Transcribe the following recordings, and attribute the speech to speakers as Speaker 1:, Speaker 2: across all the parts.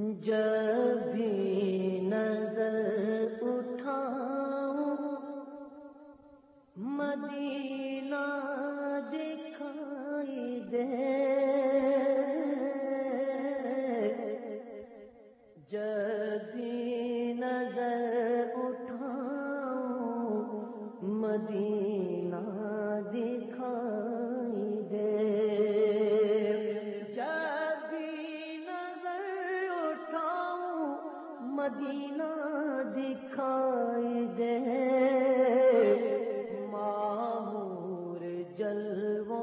Speaker 1: جب بھی نظر اٹھاؤں مدینہ دکھائی دے۔ جب بھی نظر اٹھاؤں مدینہ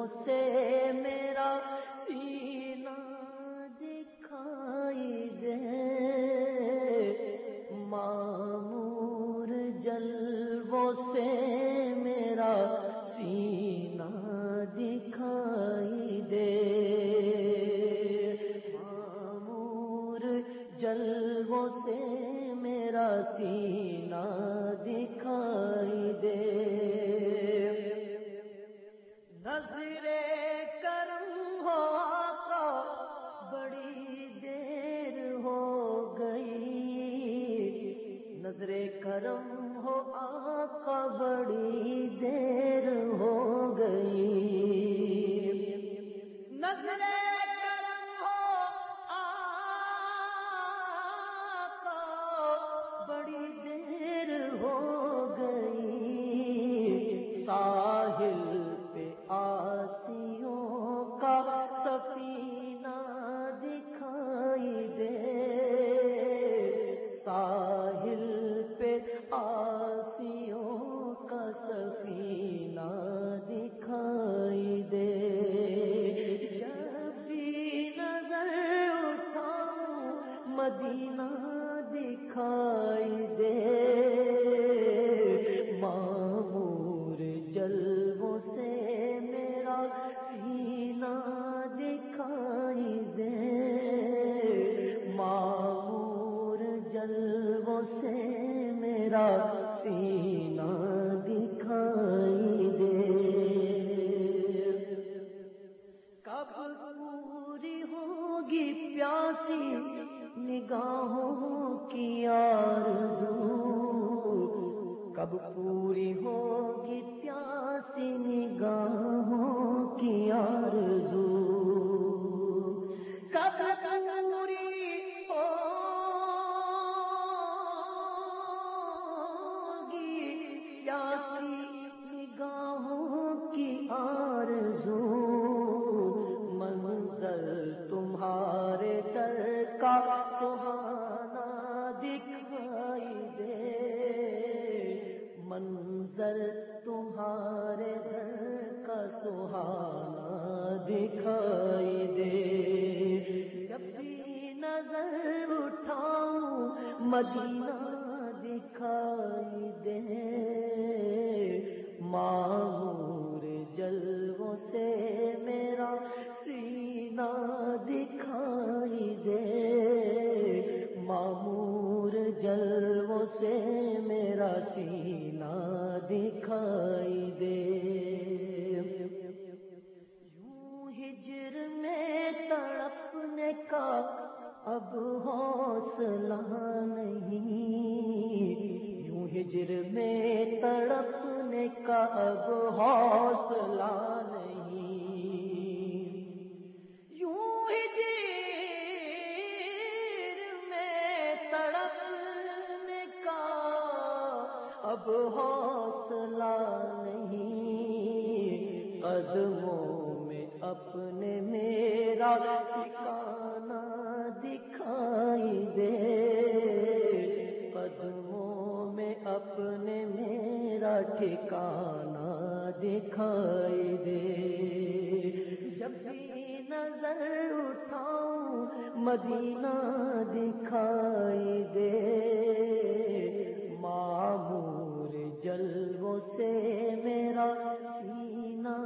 Speaker 1: سے میرا سینہ دکھائی دے۔ مامور جلووں سے میرا سینہ دکھائی دے۔ جلووں سے میرا سینہ دکھائی نظر کرم ہو آقا بڑی دیر ہو گئی۔ نظر کرم ہو آقا بڑی دیر ہو گئی۔ نظر ساحل ساحل پہ آسیوں کا سفینہ دکھائی دے۔ جب بھی نظر اٹھاؤں، مدینہ دکھائی دے۔ جلووں سے میرا سینہ میرا سینہ دکھائی دے۔ کب پوری ہوگی پیاسی، نگاہوں کی آرزو۔ کب پوری ہوگی پیاسی، نگاہوں کی آرزو۔ کب آرزو منظر تمہارے در کا سہانا دکھائی دے۔ منظر تمہارے گھر کا سہانا دکھائی دے۔ جب بھی نظر اٹھاؤں، مدینہ دکھائی دے۔ مامور جلووں سے میرا سینہ دکھائی دے۔ مامور جلووں سے میرا سینہ دکھائی دے۔ یوں ہجر میں تڑپنے کا اب حوصلہ نہیں۔ یوں ہجر میں تڑپنے کا اب حوصلہ اب حوصلہ نہیں۔ قدموں میں اپنے میرا ٹھکانا دکھائی دے۔ قدموں میں اپنے میرا ٹھکانا دکھائی دے۔ جب بھی نظر اٹھاؤں، مدینہ دکھائی دے۔ معمور سے میرا سینہ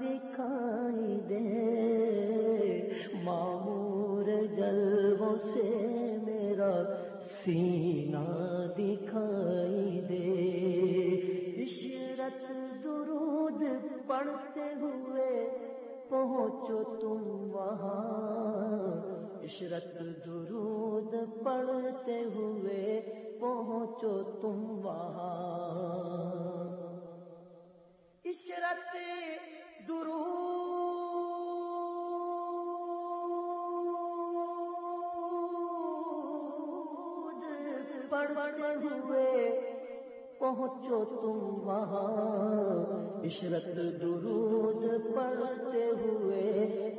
Speaker 1: دکھائی دے۔ معمور جلبوں سے میرا سینہ دکھائی دے۔ عشرت درود پڑھتے ہوئے پہنچو تم وہاں۔ عشرت درود پڑھتے ہوئے پہنچو تم وہاں۔ عشرت درود پڑھتے ہوئے پہنچو تم وہاں۔ عشرت درود پڑھتے ہوئے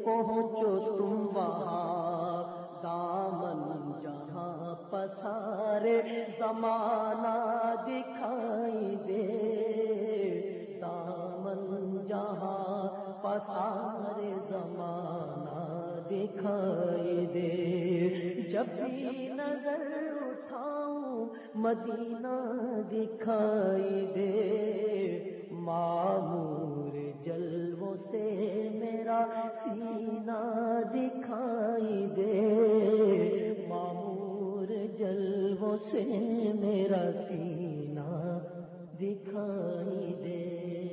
Speaker 1: پہنچو تم وہاں۔ دامن جہاں پسارے زمانہ دکھائی دے۔ دامن جہاں پسارے زمانہ دکھائی دے۔ جب بھی نظر اٹھاؤں، مدینہ دکھائی دے۔ معمور جلووں سے میرا سینہ دکھائی دے۔ معمور جلووں سے میرا سینہ دکھائی دے۔